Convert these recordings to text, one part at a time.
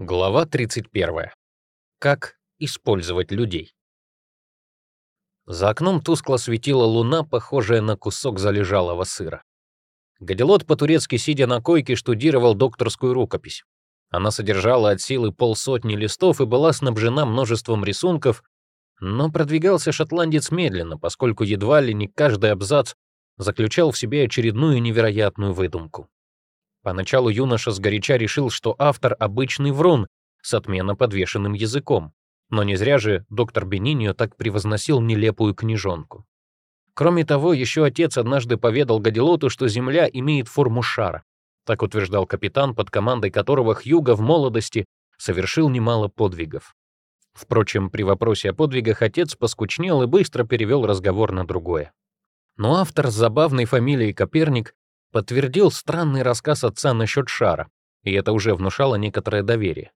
Глава 31. Как использовать людей. За окном тускло светила луна, похожая на кусок залежалого сыра. Гадилот по-турецки, сидя на койке, штудировал докторскую рукопись. Она содержала от силы полсотни листов и была снабжена множеством рисунков, но продвигался шотландец медленно, поскольку едва ли не каждый абзац заключал в себе очередную невероятную выдумку. Поначалу юноша сгоряча решил, что автор — обычный врун с отменно подвешенным языком. Но не зря же доктор Бенинио так превозносил нелепую книжонку. Кроме того, еще отец однажды поведал Гадилоту, что Земля имеет форму шара. Так утверждал капитан, под командой которого Хьюго в молодости совершил немало подвигов. Впрочем, при вопросе о подвигах отец поскучнел и быстро перевел разговор на другое. Но автор с забавной фамилией Коперник подтвердил странный рассказ отца насчет шара, и это уже внушало некоторое доверие.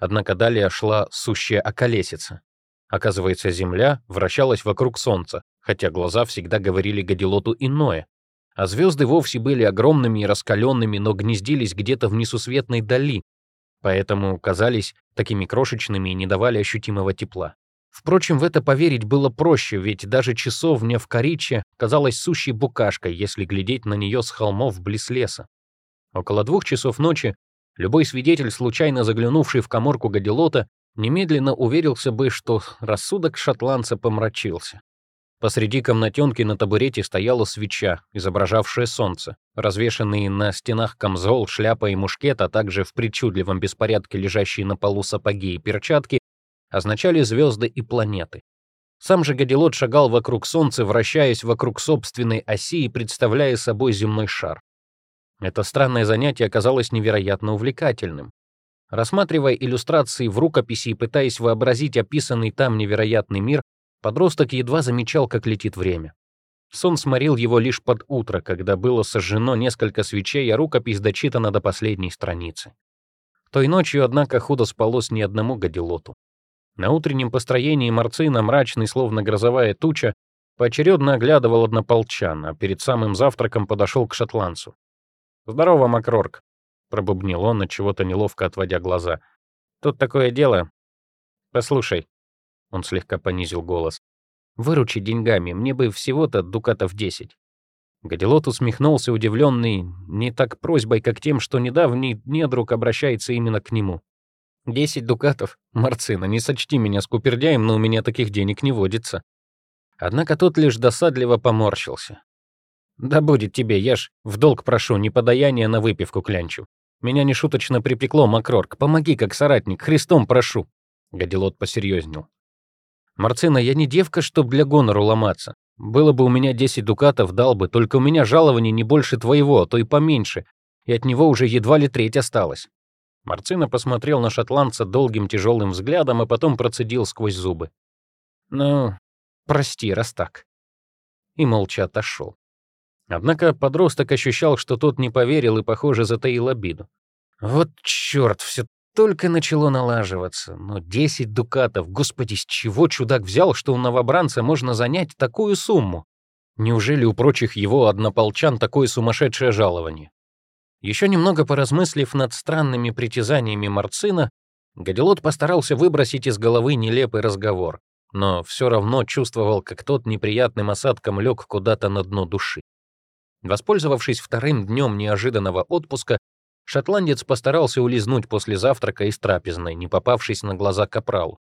Однако далее шла сущая околесица. Оказывается, Земля вращалась вокруг Солнца, хотя глаза всегда говорили Гадилоту иное. А звезды вовсе были огромными и раскаленными, но гнездились где-то в несусветной дали, поэтому казались такими крошечными и не давали ощутимого тепла. Впрочем, в это поверить было проще, ведь даже часовня в Кориче казалась сущей букашкой, если глядеть на нее с холмов близ леса. Около двух часов ночи любой свидетель, случайно заглянувший в коморку Гадилота, немедленно уверился бы, что рассудок шотландца помрачился. Посреди комнатенки на табурете стояла свеча, изображавшая солнце. Развешанные на стенах камзол, шляпа и мушкет, а также в причудливом беспорядке лежащие на полу сапоги и перчатки, означали звезды и планеты. Сам же Гадилот шагал вокруг Солнца, вращаясь вокруг собственной оси и представляя собой земной шар. Это странное занятие оказалось невероятно увлекательным. Рассматривая иллюстрации в рукописи и пытаясь вообразить описанный там невероятный мир, подросток едва замечал, как летит время. Сон сморил его лишь под утро, когда было сожжено несколько свечей, а рукопись дочитана до последней страницы. Той ночью, однако, худо спалось ни одному Гадилоту. На утреннем построении Марцина, мрачный, словно грозовая туча, поочередно оглядывал однополчан, а перед самым завтраком подошел к шотландцу. «Здорово, Макрорк», — пробубнил он, от чего-то неловко отводя глаза. «Тут такое дело. Послушай». Он слегка понизил голос. «Выручи деньгами, мне бы всего-то дукатов десять». Гадилот усмехнулся, удивленный не так просьбой, как тем, что недавний недруг обращается именно к нему. Десять дукатов? Марцина, не сочти меня скупердяем, но у меня таких денег не водится. Однако тот лишь досадливо поморщился. Да будет тебе, я ж в долг прошу, не подаяние на выпивку клянчу. Меня нешуточно припекло, Макрорк, помоги как соратник, Христом прошу. Гадилот посерьезнел. Марцина, я не девка, чтоб для гонору ломаться. Было бы у меня десять дукатов, дал бы, только у меня жалование не больше твоего, а то и поменьше, и от него уже едва ли треть осталось. Марцина посмотрел на шотландца долгим тяжелым взглядом, и потом процедил сквозь зубы. «Ну, прости, раз так». И молча отошел. Однако подросток ощущал, что тот не поверил и, похоже, затаил обиду. Вот черт, все только начало налаживаться. Но 10 дукатов, господи, с чего чудак взял, что у новобранца можно занять такую сумму? Неужели у прочих его однополчан такое сумасшедшее жалование? Еще немного поразмыслив над странными притязаниями Марцина, Гадилот постарался выбросить из головы нелепый разговор, но все равно чувствовал, как тот неприятным осадком лег куда-то на дно души. Воспользовавшись вторым днем неожиданного отпуска, шотландец постарался улизнуть после завтрака из трапезной, не попавшись на глаза капралу.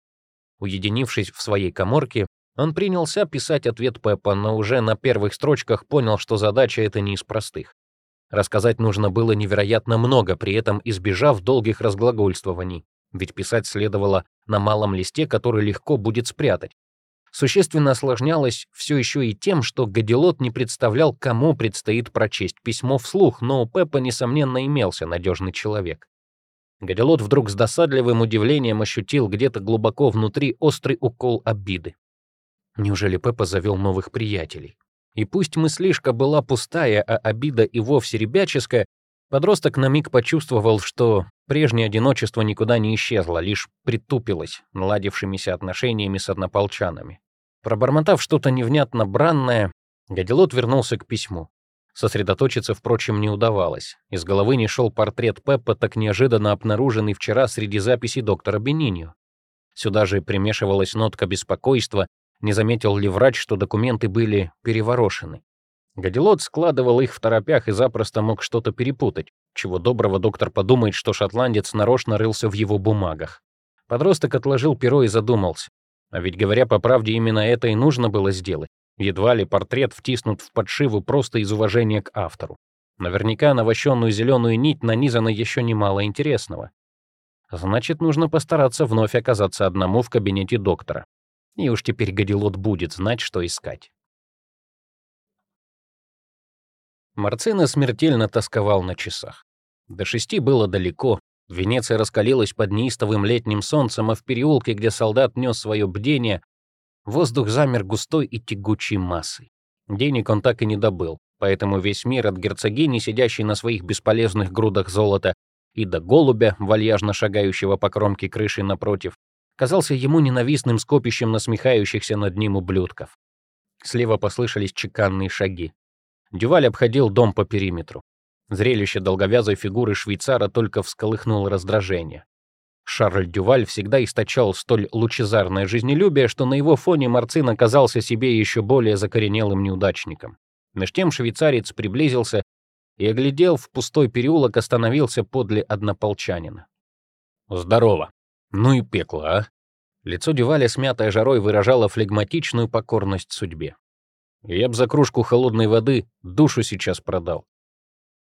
Уединившись в своей коморке, он принялся писать ответ Пеппа, но уже на первых строчках понял, что задача эта не из простых. Рассказать нужно было невероятно много, при этом избежав долгих разглагольствований, ведь писать следовало на малом листе, который легко будет спрятать. Существенно осложнялось все еще и тем, что Гадилот не представлял, кому предстоит прочесть письмо вслух, но у Пеппа, несомненно, имелся надежный человек. Гадилот вдруг с досадливым удивлением ощутил где-то глубоко внутри острый укол обиды. Неужели Пеппа завел новых приятелей? И пусть мыслишка была пустая, а обида и вовсе ребяческая, подросток на миг почувствовал, что прежнее одиночество никуда не исчезло, лишь притупилось наладившимися отношениями с однополчанами. Пробормотав что-то невнятно бранное, Гадилот вернулся к письму. Сосредоточиться, впрочем, не удавалось. Из головы не шел портрет Пеппа, так неожиданно обнаруженный вчера среди записей доктора Бениньо. Сюда же примешивалась нотка беспокойства, не заметил ли врач, что документы были переворошены. Гадилот складывал их в торопях и запросто мог что-то перепутать. Чего доброго доктор подумает, что шотландец нарочно рылся в его бумагах. Подросток отложил перо и задумался. А ведь, говоря по правде, именно это и нужно было сделать. Едва ли портрет втиснут в подшиву просто из уважения к автору. Наверняка на вощенную зеленую нить нанизано еще немало интересного. Значит, нужно постараться вновь оказаться одному в кабинете доктора. И уж теперь Гадилот будет знать, что искать. Марцина смертельно тосковал на часах. До шести было далеко. Венеция раскалилась под неистовым летним солнцем, а в переулке, где солдат нес свое бдение, воздух замер густой и тягучей массой. Денег он так и не добыл, поэтому весь мир от герцогини, сидящей на своих бесполезных грудах золота, и до голубя, вальяжно шагающего по кромке крыши напротив, казался ему ненавистным скопищем насмехающихся над ним ублюдков. Слева послышались чеканные шаги. Дюваль обходил дом по периметру. Зрелище долговязой фигуры швейцара только всколыхнуло раздражение. Шарль Дюваль всегда источал столь лучезарное жизнелюбие, что на его фоне Марцин оказался себе еще более закоренелым неудачником. Меж тем швейцарец приблизился и, оглядел в пустой переулок, остановился подле однополчанина. «Здорово! Ну и пекло, а!» Лицо Дюваля, смятое жарой, выражало флегматичную покорность судьбе. «Я б за кружку холодной воды душу сейчас продал.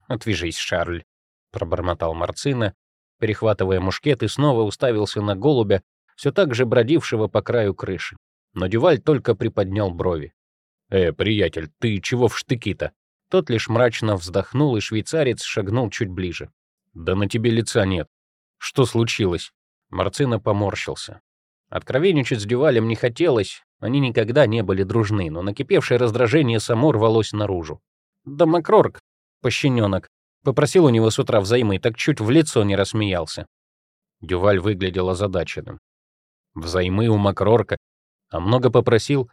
«Отвяжись, Шарль», — пробормотал Марцина, перехватывая мушкет и снова уставился на голубя, все так же бродившего по краю крыши. Но Дюваль только приподнял брови. «Э, приятель, ты чего в штыки-то?» Тот лишь мрачно вздохнул, и швейцарец шагнул чуть ближе. «Да на тебе лица нет. Что случилось?» Марцина поморщился. Откровенничать с Дювалем не хотелось, они никогда не были дружны, но накипевшее раздражение само рвалось наружу. «Да Макрорг, пощененок. Попросил у него с утра взаймы, так чуть в лицо не рассмеялся. Дюваль выглядел озадаченным. Взаймы у Макрорка. А много попросил?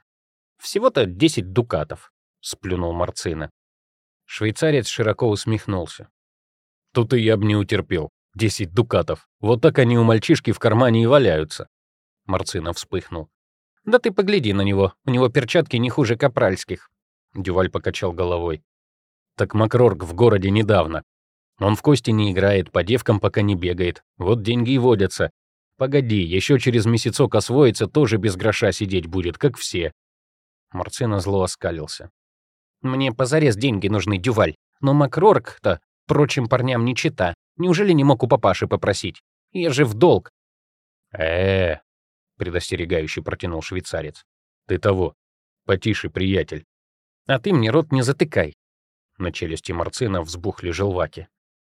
Всего-то 10 дукатов, сплюнул Марцина. Швейцарец широко усмехнулся. Тут и я б не утерпел. 10 дукатов. Вот так они у мальчишки в кармане и валяются. Марцина вспыхнул. «Да ты погляди на него, у него перчатки не хуже капральских». Дюваль покачал головой. Так Макрорг в городе недавно. Он в кости не играет, по девкам пока не бегает. Вот деньги и водятся. Погоди, еще через месяцок освоится, тоже без гроша сидеть будет, как все. Марцина зло оскалился. Мне позарез деньги нужны, Дюваль. Но Макрорг-то прочим парням не чита. Неужели не мог у папаши попросить? Я же в долг. э, -э предостерегающе протянул швейцарец. Ты того, потише, приятель. А ты мне рот не затыкай. На челюсти Марцина взбухли желваки.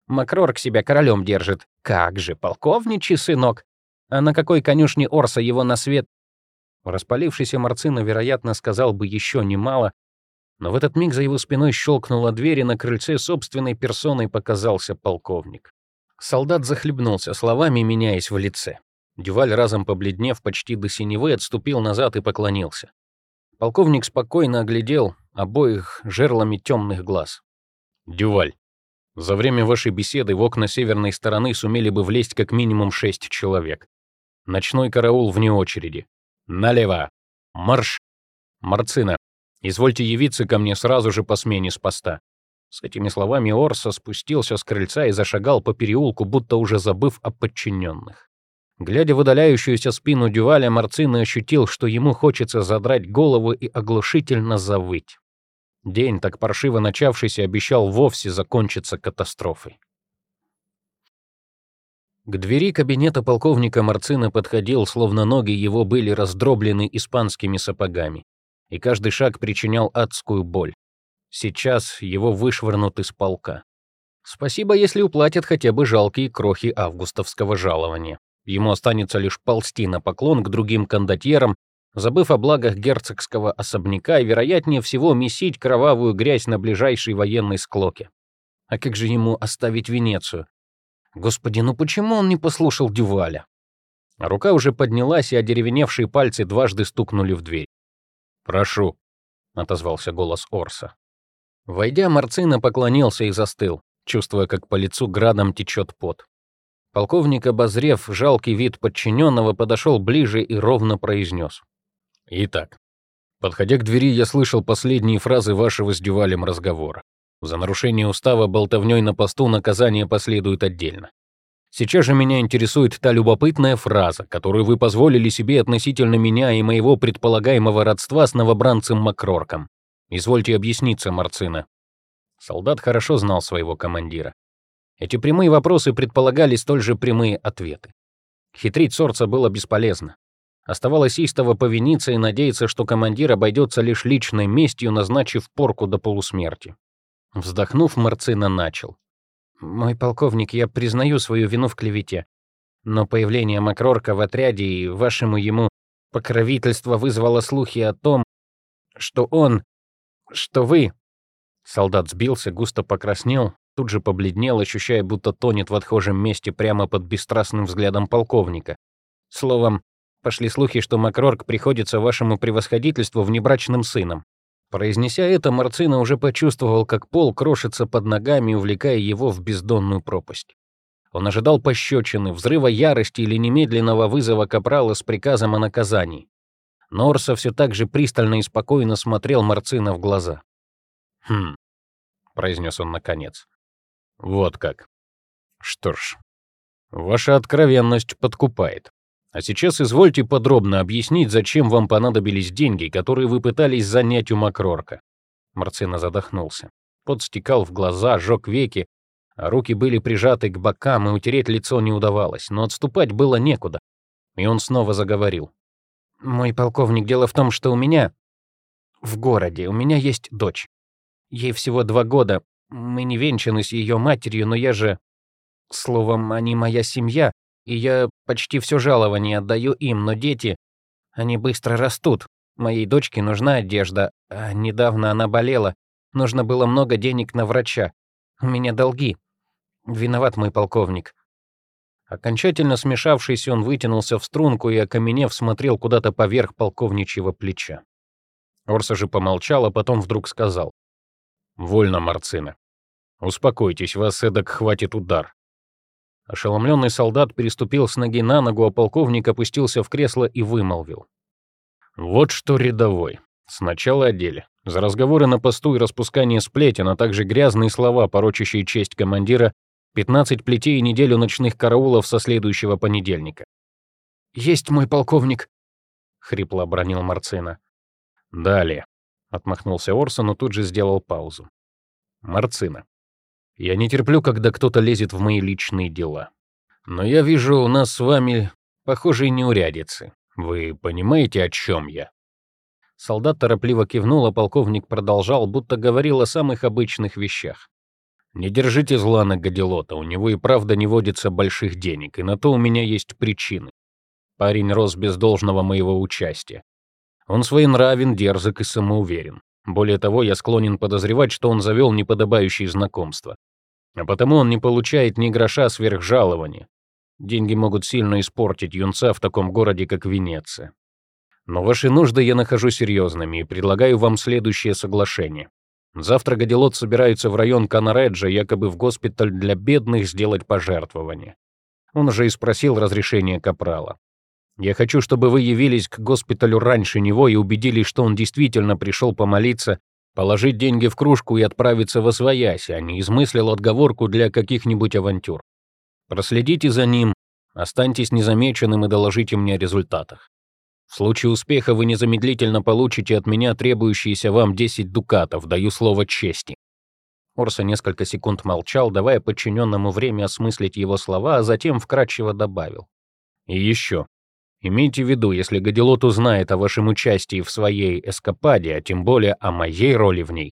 Макрорг себя королем держит. Как же, полковничий сынок. А на какой конюшне Орса его на свет? Распалившийся Марцина, вероятно, сказал бы еще немало, но в этот миг за его спиной щелкнула дверь, и на крыльце собственной персоной показался полковник. Солдат захлебнулся словами, меняясь в лице. Дюваль, разом побледнев почти до синевы, отступил назад и поклонился. Полковник спокойно оглядел обоих жерлами темных глаз. «Дюваль, за время вашей беседы в окна северной стороны сумели бы влезть как минимум шесть человек. Ночной караул вне очереди. Налево! Марш! Марцина, извольте явиться ко мне сразу же по смене с поста». С этими словами Орса спустился с крыльца и зашагал по переулку, будто уже забыв о подчиненных. Глядя в удаляющуюся спину Дюваля, Марцина ощутил, что ему хочется задрать голову и оглушительно завыть. День, так паршиво начавшийся, обещал вовсе закончиться катастрофой. К двери кабинета полковника Марцина подходил, словно ноги его были раздроблены испанскими сапогами, и каждый шаг причинял адскую боль. Сейчас его вышвырнут из полка. Спасибо, если уплатят хотя бы жалкие крохи августовского жалования. Ему останется лишь ползти на поклон к другим кондотьерам забыв о благах герцогского особняка и, вероятнее всего, месить кровавую грязь на ближайшей военной склоке. А как же ему оставить Венецию? Господи, ну почему он не послушал Дюваля? рука уже поднялась, и одеревеневшие пальцы дважды стукнули в дверь. «Прошу», — отозвался голос Орса. Войдя, Марцина поклонился и застыл, чувствуя, как по лицу градом течет пот. Полковник, обозрев жалкий вид подчиненного, подошел ближе и ровно произнес. «Итак, подходя к двери, я слышал последние фразы вашего с Дювалем разговора. За нарушение устава болтовней на посту наказание последует отдельно. Сейчас же меня интересует та любопытная фраза, которую вы позволили себе относительно меня и моего предполагаемого родства с новобранцем Макрорком. Извольте объясниться, Марцина. Солдат хорошо знал своего командира. Эти прямые вопросы предполагали столь же прямые ответы. Хитрить Сорца было бесполезно. Оставалось истово повиниться и надеяться, что командир обойдется лишь личной местью, назначив порку до полусмерти. Вздохнув, Марцина начал. «Мой полковник, я признаю свою вину в клевете. Но появление Макрорка в отряде и вашему ему покровительство вызвало слухи о том, что он что вы...» Солдат сбился, густо покраснел, тут же побледнел, ощущая, будто тонет в отхожем месте прямо под бесстрастным взглядом полковника. Словом, пошли слухи, что Макрорк приходится вашему превосходительству внебрачным сыном. Произнеся это, Марцина уже почувствовал, как пол крошится под ногами, увлекая его в бездонную пропасть. Он ожидал пощечины, взрыва ярости или немедленного вызова капрала с приказом о наказании. Норса все так же пристально и спокойно смотрел Марцина в глаза. «Хм», — произнес он наконец. «Вот как. Что ж, ваша откровенность подкупает. А сейчас извольте подробно объяснить, зачем вам понадобились деньги, которые вы пытались занять у Макрорка». Марцина задохнулся. Пот стекал в глаза, жёг веки, а руки были прижаты к бокам, и утереть лицо не удавалось, но отступать было некуда. И он снова заговорил. «Мой полковник, дело в том, что у меня в городе, у меня есть дочь. Ей всего два года. Мы не венчаны с ее матерью, но я же... Словом, они моя семья, и я почти все жалование отдаю им, но дети, они быстро растут. Моей дочке нужна одежда, а недавно она болела. Нужно было много денег на врача. У меня долги. Виноват мой полковник. Окончательно смешавшись, он вытянулся в струнку и, окаменев, смотрел куда-то поверх полковничьего плеча. Орса же помолчал, а потом вдруг сказал. «Вольно, Марцина. Успокойтесь, вас эдак хватит удар». Ошеломленный солдат переступил с ноги на ногу, а полковник опустился в кресло и вымолвил. «Вот что рядовой. Сначала о деле. За разговоры на посту и распускание сплетен, а также грязные слова, порочащие честь командира, 15 плетей и неделю ночных караулов со следующего понедельника. «Есть мой полковник», — хрипло обронил Марцина. «Далее», — отмахнулся Орсон, но тут же сделал паузу. «Марцина, я не терплю, когда кто-то лезет в мои личные дела. Но я вижу у нас с вами похожие неурядицы. Вы понимаете, о чем я?» Солдат торопливо кивнул, а полковник продолжал, будто говорил о самых обычных вещах. Не держите зла на Гадилота, у него и правда не водится больших денег, и на то у меня есть причины. Парень рос без должного моего участия. Он своенравен, дерзок и самоуверен. Более того, я склонен подозревать, что он завел неподобающие знакомства. А потому он не получает ни гроша сверх жалования. Деньги могут сильно испортить юнца в таком городе, как Венеция. Но ваши нужды я нахожу серьезными и предлагаю вам следующее соглашение. Завтра Гадилот собирается в район Канареджа, якобы в госпиталь для бедных, сделать пожертвование. Он уже и спросил разрешения Капрала. Я хочу, чтобы вы явились к госпиталю раньше него и убедились, что он действительно пришел помолиться, положить деньги в кружку и отправиться во своясь, а не измыслил отговорку для каких-нибудь авантюр. Проследите за ним, останьтесь незамеченным и доложите мне о результатах. В случае успеха вы незамедлительно получите от меня требующиеся вам 10 дукатов, даю слово чести». Орса несколько секунд молчал, давая подчиненному время осмыслить его слова, а затем вкратчиво добавил. «И еще. Имейте в виду, если Гадилот узнает о вашем участии в своей эскападе, а тем более о моей роли в ней,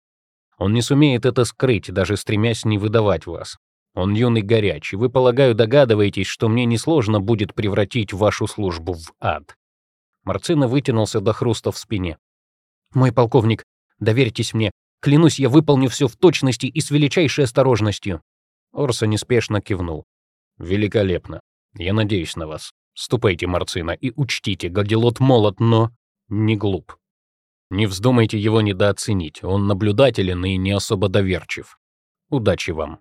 он не сумеет это скрыть, даже стремясь не выдавать вас. Он юный горячий, вы, полагаю, догадываетесь, что мне несложно будет превратить вашу службу в ад. Марцина вытянулся до хруста в спине. «Мой полковник, доверьтесь мне. Клянусь, я выполню все в точности и с величайшей осторожностью». Орса неспешно кивнул. «Великолепно. Я надеюсь на вас. Ступайте, Марцина, и учтите, Гадилот молод, но не глуп». Не вздумайте его недооценить, он наблюдателен и не особо доверчив. Удачи вам.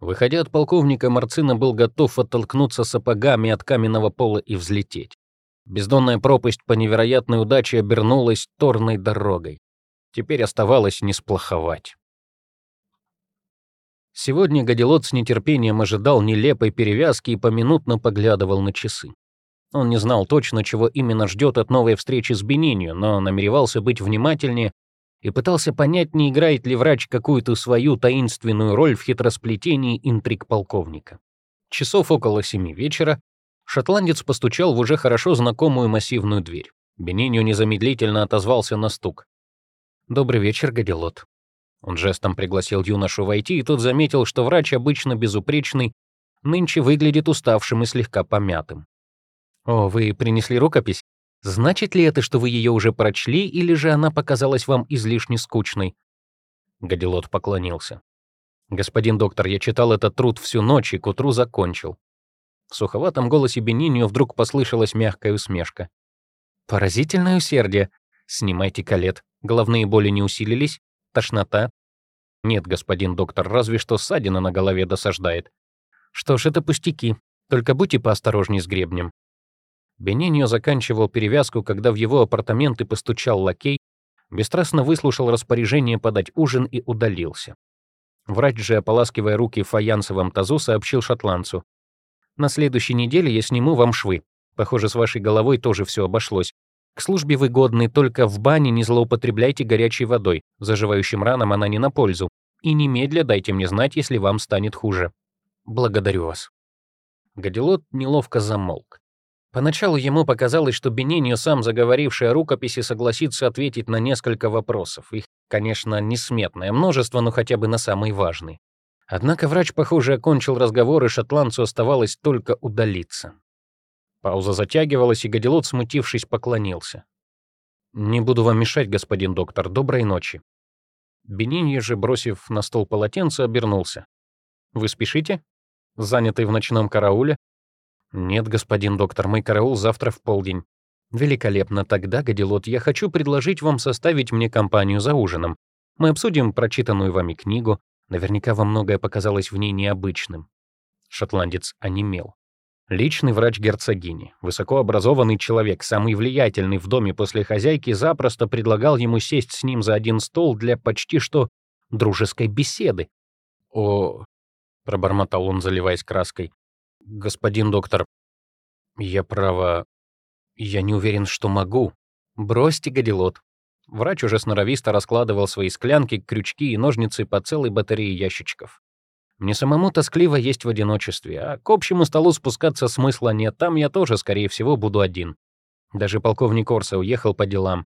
Выходя от полковника, Марцина был готов оттолкнуться сапогами от каменного пола и взлететь. Бездонная пропасть по невероятной удаче обернулась торной дорогой. Теперь оставалось не сплоховать. Сегодня Гадилот с нетерпением ожидал нелепой перевязки и поминутно поглядывал на часы. Он не знал точно, чего именно ждет от новой встречи с Бенинью, но намеревался быть внимательнее и пытался понять, не играет ли врач какую-то свою таинственную роль в хитросплетении интриг полковника. Часов около семи вечера шотландец постучал в уже хорошо знакомую массивную дверь. Бенинью незамедлительно отозвался на стук. «Добрый вечер, Гадилот». Он жестом пригласил юношу войти, и тот заметил, что врач, обычно безупречный, нынче выглядит уставшим и слегка помятым. «О, вы принесли рукопись? Значит ли это, что вы ее уже прочли, или же она показалась вам излишне скучной?» Гадилот поклонился. «Господин доктор, я читал этот труд всю ночь и к утру закончил». В суховатом голосе Бениньо вдруг послышалась мягкая усмешка. «Поразительное усердие. Снимайте калет. Головные боли не усилились? Тошнота?» «Нет, господин доктор, разве что ссадина на голове досаждает». «Что ж, это пустяки. Только будьте поосторожней с гребнем. Бениньо заканчивал перевязку, когда в его апартаменты постучал лакей, бесстрастно выслушал распоряжение подать ужин и удалился. Врач же, ополаскивая руки в фаянсовом тазу, сообщил шотландцу. «На следующей неделе я сниму вам швы. Похоже, с вашей головой тоже все обошлось. К службе вы годны, только в бане не злоупотребляйте горячей водой. Заживающим ранам она не на пользу. И немедля дайте мне знать, если вам станет хуже. Благодарю вас». Гадилот неловко замолк. Поначалу ему показалось, что Бениньо, сам заговоривший о рукописи, согласится ответить на несколько вопросов. Их, конечно, несметное множество, но хотя бы на самый важный. Однако врач, похоже, окончил разговор, и шотландцу оставалось только удалиться. Пауза затягивалась, и Гадилот, смутившись, поклонился. «Не буду вам мешать, господин доктор. Доброй ночи». Бенинье же, бросив на стол полотенце, обернулся. «Вы спешите? Занятый в ночном карауле? «Нет, господин доктор, мой караул завтра в полдень». «Великолепно. Тогда, Гадилот, я хочу предложить вам составить мне компанию за ужином. Мы обсудим прочитанную вами книгу. Наверняка вам многое показалось в ней необычным». Шотландец онемел. Личный врач герцогини, высокообразованный человек, самый влиятельный в доме после хозяйки, запросто предлагал ему сесть с ним за один стол для почти что дружеской беседы. «О...» — пробормотал он, заливаясь краской. «Господин доктор, я право... Я не уверен, что могу. Бросьте гадилот». Врач уже сноровисто раскладывал свои склянки, крючки и ножницы по целой батарее ящичков. Мне самому тоскливо есть в одиночестве, а к общему столу спускаться смысла нет, там я тоже, скорее всего, буду один. Даже полковник Орса уехал по делам.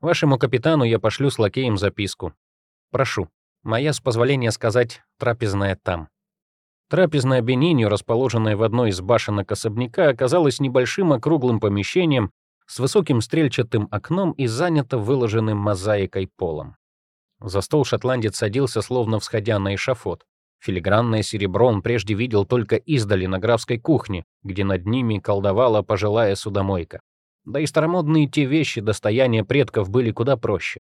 Вашему капитану я пошлю с лакеем записку. Прошу, моя, с позволения сказать, трапезная там. Трапезная Бенинью, расположенная в одной из башенок особняка, оказалась небольшим округлым помещением с высоким стрельчатым окном и занято выложенным мозаикой полом. За стол шотландец садился, словно всходя на эшафот. Филигранное серебро он прежде видел только издали на графской кухне, где над ними колдовала пожилая судомойка. Да и старомодные те вещи достояния предков были куда проще.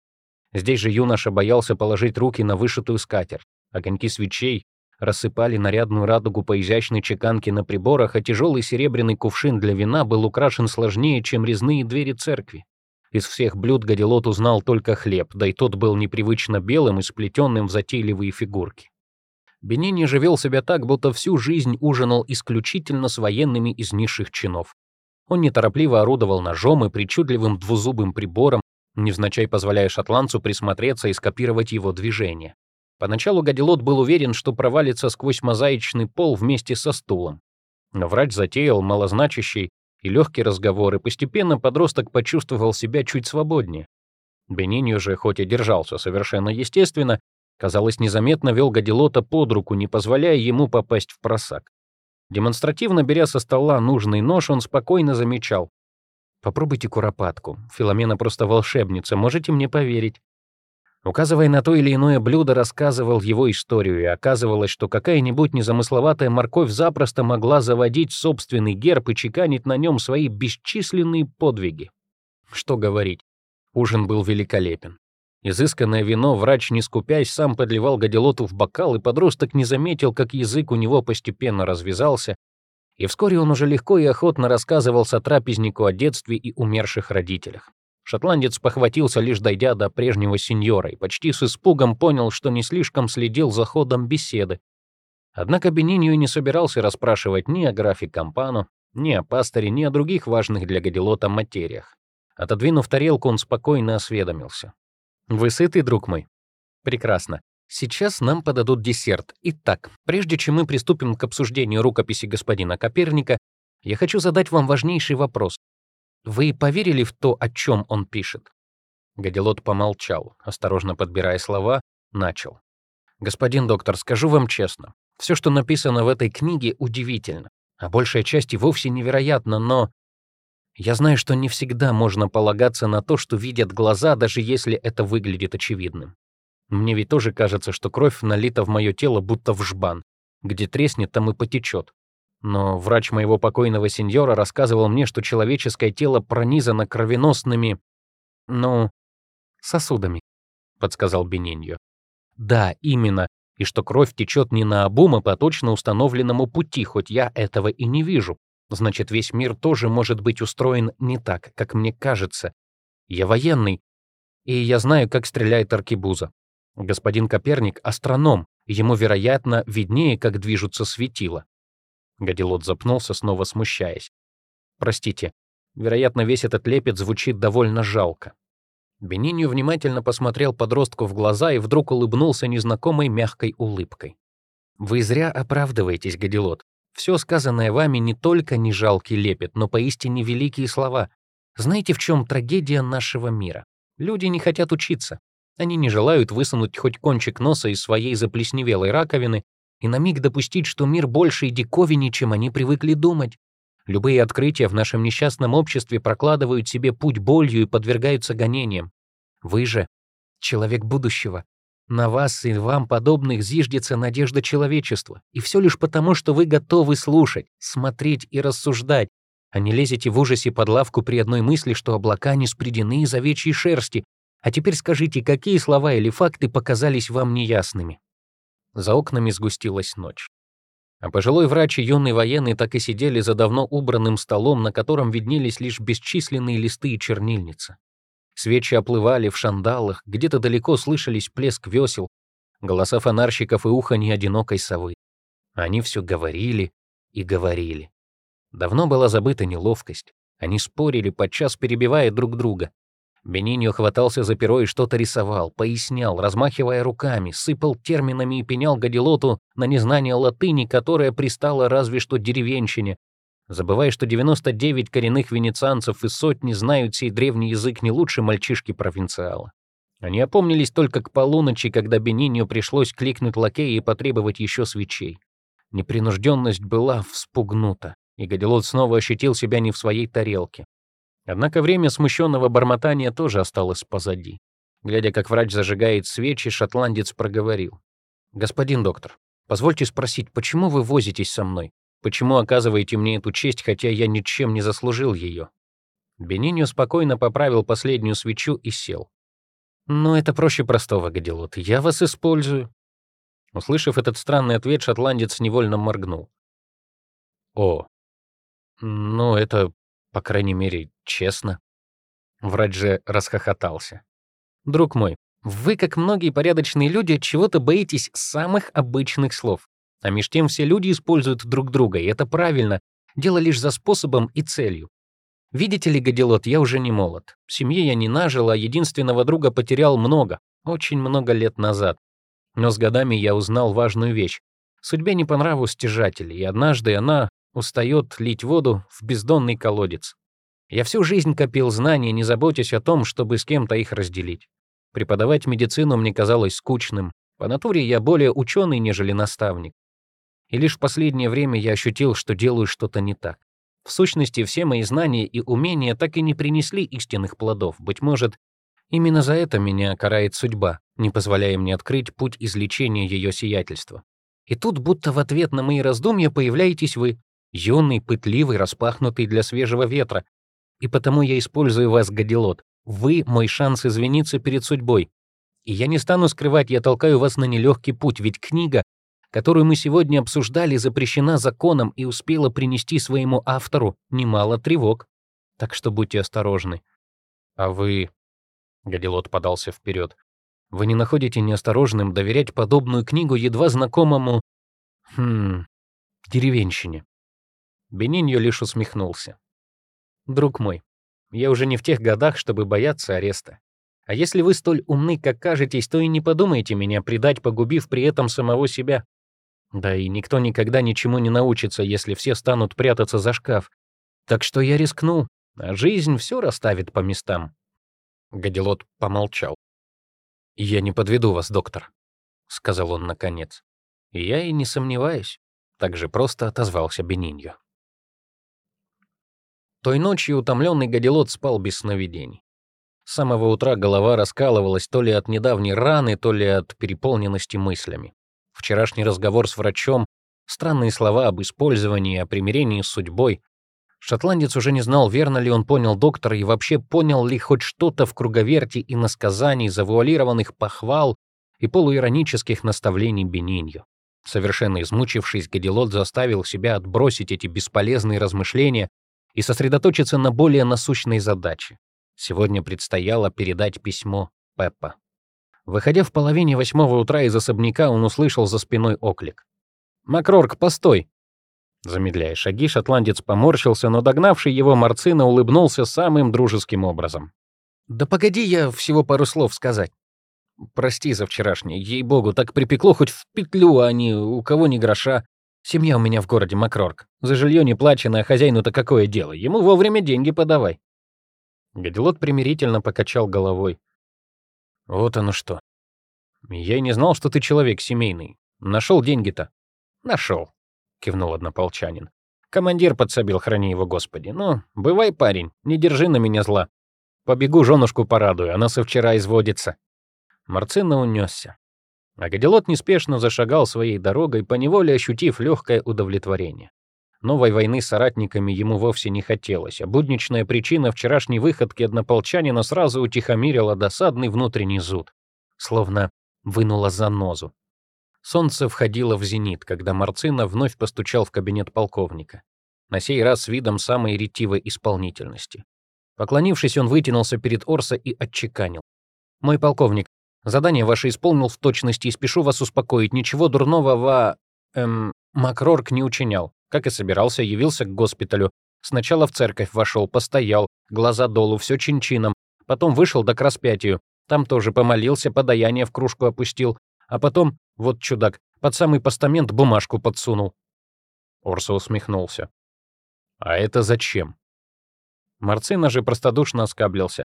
Здесь же юноша боялся положить руки на вышитую скатерть. Огоньки свечей рассыпали нарядную радугу по изящной чеканке на приборах, а тяжелый серебряный кувшин для вина был украшен сложнее, чем резные двери церкви. Из всех блюд Гадилот узнал только хлеб, да и тот был непривычно белым и сплетенным в затейливые фигурки. Бенини же вел себя так, будто всю жизнь ужинал исключительно с военными из низших чинов. Он неторопливо орудовал ножом и причудливым двузубым прибором, невзначай позволяя шотландцу присмотреться и скопировать его движения. Поначалу Гадилот был уверен, что провалится сквозь мозаичный пол вместе со стулом. Но врач затеял малозначащий и легкий разговор, и постепенно подросток почувствовал себя чуть свободнее. Бениньо же, хоть и держался совершенно естественно, казалось, незаметно вел Гадилота под руку, не позволяя ему попасть в просак. Демонстративно беря со стола нужный нож, он спокойно замечал. «Попробуйте куропатку. Филомена просто волшебница, можете мне поверить. Указывая на то или иное блюдо, рассказывал его историю, и оказывалось, что какая-нибудь незамысловатая морковь запросто могла заводить собственный герб и чеканить на нем свои бесчисленные подвиги. Что говорить. Ужин был великолепен. Изысканное вино врач, не скупясь, сам подливал Гадилоту в бокал, и подросток не заметил, как язык у него постепенно развязался, и вскоре он уже легко и охотно рассказывал сотрапезнику о детстве и умерших родителях. Шотландец похватился, лишь дойдя до прежнего сеньора, и почти с испугом понял, что не слишком следил за ходом беседы. Однако Бенинью не собирался расспрашивать ни о графе Кампано, ни о пасторе, ни о других важных для Гадилота материях. Отодвинув тарелку, он спокойно осведомился. «Вы сытый, друг мой?» «Прекрасно. Сейчас нам подадут десерт. Итак, прежде чем мы приступим к обсуждению рукописи господина Коперника, я хочу задать вам важнейший вопрос. Вы поверили в то, о чем он пишет?» Гадилот помолчал, осторожно подбирая слова, начал. «Господин доктор, скажу вам честно, все, что написано в этой книге, удивительно, а большая часть и вовсе невероятна, но я знаю, что не всегда можно полагаться на то, что видят глаза, даже если это выглядит очевидным. Мне ведь тоже кажется, что кровь налита в мое тело, будто в жбан. Где треснет, там и потечет. Но врач моего покойного сеньора рассказывал мне, что человеческое тело пронизано кровеносными... ну, сосудами, — подсказал Бениньо. Да, именно, и что кровь течет не на обум, а по точно установленному пути, хоть я этого и не вижу. Значит, весь мир тоже может быть устроен не так, как мне кажется. Я военный, и я знаю, как стреляет аркебуза. Господин Коперник — астроном, ему, вероятно, виднее, как движутся светила. Гадилот запнулся, снова смущаясь. «Простите, вероятно, весь этот лепет звучит довольно жалко». Бенинью внимательно посмотрел подростку в глаза и вдруг улыбнулся незнакомой мягкой улыбкой. «Вы зря оправдываетесь, Гадилот. Все сказанное вами не только не жалкий лепет, но поистине великие слова. Знаете, в чем трагедия нашего мира? Люди не хотят учиться. Они не желают высунуть хоть кончик носа из своей заплесневелой раковины и на миг допустить, что мир больше и диковиннее, чем они привыкли думать. Любые открытия в нашем несчастном обществе прокладывают себе путь болью и подвергаются гонениям. Вы же — человек будущего. На вас и вам подобных зиждется надежда человечества. И все лишь потому, что вы готовы слушать, смотреть и рассуждать, а не лезете в ужасе под лавку при одной мысли, что облака не спредены из овечьей шерсти. А теперь скажите, какие слова или факты показались вам неясными? За окнами сгустилась ночь. А пожилой врач и юный военный так и сидели за давно убранным столом, на котором виднелись лишь бесчисленные листы и чернильницы. Свечи оплывали в шандалах, где-то далеко слышались плеск весел, голоса фонарщиков и уханье одинокой совы. Они все говорили и говорили. Давно была забыта неловкость. Они спорили, подчас перебивая друг друга. Бениньо хватался за перо и что-то рисовал, пояснял, размахивая руками, сыпал терминами и пенял Гадилоту на незнание латыни, которая пристала разве что деревенщине, забывая, что 99 коренных венецианцев и сотни знают сей древний язык не лучше мальчишки-провинциала. Они опомнились только к полуночи, когда Бениньо пришлось кликнуть лакея и потребовать еще свечей. Непринужденность была вспугнута, и Гадилот снова ощутил себя не в своей тарелке. Однако время смущенного бормотания тоже осталось позади. Глядя, как врач зажигает свечи, шотландец проговорил. «Господин доктор, позвольте спросить, почему вы возитесь со мной? Почему оказываете мне эту честь, хотя я ничем не заслужил ее?» Бениньо спокойно поправил последнюю свечу и сел. «Ну, это проще простого, Гадилот. Я вас использую». Услышав этот странный ответ, шотландец невольно моргнул. «О, ну, это по крайней мере, честно. Врач же расхохотался. Друг мой, вы, как многие порядочные люди, чего-то боитесь самых обычных слов. А меж тем все люди используют друг друга, и это правильно. Дело лишь за способом и целью. Видите ли, Гадилот, я уже не молод. В семье я не нажил, а единственного друга потерял много, очень много лет назад. Но с годами я узнал важную вещь. Судьбе не по нраву стяжатели, и однажды она устает лить воду в бездонный колодец. Я всю жизнь копил знания, не заботясь о том, чтобы с кем-то их разделить. Преподавать медицину мне казалось скучным. По натуре я более ученый, нежели наставник. И лишь в последнее время я ощутил, что делаю что-то не так. В сущности, все мои знания и умения так и не принесли истинных плодов. Быть может, именно за это меня карает судьба, не позволяя мне открыть путь излечения ее сиятельства. И тут, будто в ответ на мои раздумья, появляетесь вы, юный, пытливый, распахнутый для свежего ветра. И потому я использую вас, гадилот. Вы — мой шанс извиниться перед судьбой. И я не стану скрывать, я толкаю вас на нелегкий путь, ведь книга, которую мы сегодня обсуждали, запрещена законом и успела принести своему автору немало тревог. Так что будьте осторожны. А вы... Гадилот подался вперед. Вы не находите неосторожным доверять подобную книгу едва знакомому... Хм... деревенщине? Бениньо лишь усмехнулся. «Друг мой, я уже не в тех годах, чтобы бояться ареста. А если вы столь умны, как кажетесь, то и не подумайте меня предать, погубив при этом самого себя. Да и никто никогда ничему не научится, если все станут прятаться за шкаф. Так что я рискну, а жизнь все расставит по местам». Гадилот помолчал. «Я не подведу вас, доктор», — сказал он наконец. «И я и не сомневаюсь», — так же просто отозвался Бениньо. Той ночью утомленный Гадилот спал без сновидений. С самого утра голова раскалывалась то ли от недавней раны, то ли от переполненности мыслями. Вчерашний разговор с врачом, странные слова об использовании, о примирении с судьбой. Шотландец уже не знал, верно ли он понял доктора и вообще понял ли хоть что-то в круговерти и насказаний, завуалированных похвал и полуиронических наставлений Бенинью. Совершенно измучившись, Гадилот заставил себя отбросить эти бесполезные размышления и сосредоточиться на более насущной задаче. Сегодня предстояло передать письмо Пеппа. Выходя в половине восьмого утра из особняка, он услышал за спиной оклик. «Макрорк, постой!» Замедляя шаги, шотландец поморщился, но догнавший его Марцина улыбнулся самым дружеским образом. «Да погоди я всего пару слов сказать. Прости за вчерашнее, ей-богу, так припекло хоть в петлю, а ни у кого ни гроша. Семья у меня в городе Макрорк. За жилье не плачено, а хозяину-то какое дело? Ему вовремя деньги подавай. Гадилот примирительно покачал головой. Вот оно что. Я и не знал, что ты человек семейный. Нашел деньги-то? Нашел, кивнул однополчанин. Командир подсобил, храни его Господи. Ну, бывай, парень, не держи на меня зла. Побегу женушку порадую, она со вчера изводится. Марцина унесся. А Гадилот неспешно зашагал своей дорогой, поневоле ощутив легкое удовлетворение. Новой войны с соратниками ему вовсе не хотелось, а будничная причина вчерашней выходки однополчанина сразу утихомирила досадный внутренний зуд, словно вынула занозу. Солнце входило в зенит, когда Марцина вновь постучал в кабинет полковника, на сей раз с видом самой ретивой исполнительности. Поклонившись, он вытянулся перед Орса и отчеканил. «Мой полковник, Задание ваше исполнил в точности и спешу вас успокоить. Ничего дурного во... Эм, Макрорк не учинял. Как и собирался, явился к госпиталю. Сначала в церковь вошел, постоял, глаза долу, все чин-чином. Потом вышел до к распятию. Там тоже помолился, подаяние в кружку опустил. А потом, вот чудак, под самый постамент бумажку подсунул. Орсо усмехнулся. «А это зачем?» Марцина же простодушно оскаблился.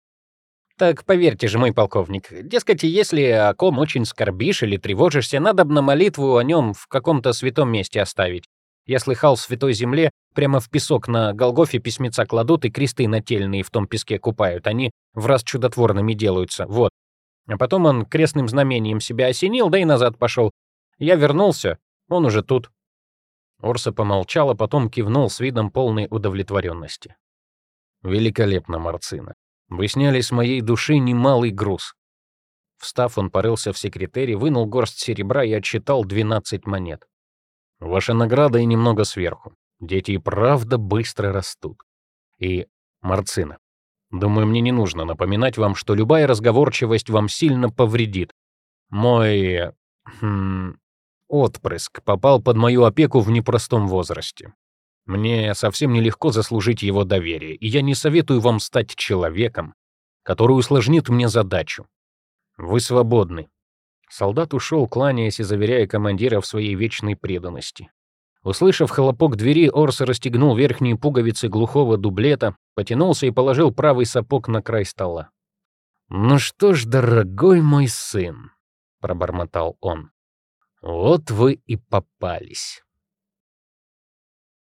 Так поверьте же, мой полковник, дескать, если о ком очень скорбишь или тревожишься, надо бы на молитву о нем в каком-то святом месте оставить. Я слыхал, в святой земле прямо в песок на Голгофе письмеца кладут и кресты нательные в том песке купают. Они в раз чудотворными делаются. Вот. А потом он крестным знамением себя осенил, да и назад пошел. Я вернулся, он уже тут. Орса помолчал, а потом кивнул с видом полной удовлетворенности. Великолепно, Марцина. Вы сняли с моей души немалый груз. Встав, он порылся в секретаре, вынул горсть серебра и отчитал 12 монет. Ваша награда и немного сверху. Дети и правда быстро растут. И, Марцина, думаю, мне не нужно напоминать вам, что любая разговорчивость вам сильно повредит. Мой... Хм, отпрыск попал под мою опеку в непростом возрасте. Мне совсем нелегко заслужить его доверие, и я не советую вам стать человеком, который усложнит мне задачу. Вы свободны. Солдат ушел, кланяясь и заверяя командира в своей вечной преданности. Услышав хлопок двери, Орс расстегнул верхние пуговицы глухого дублета, потянулся и положил правый сапог на край стола. «Ну что ж, дорогой мой сын», — пробормотал он, — «вот вы и попались».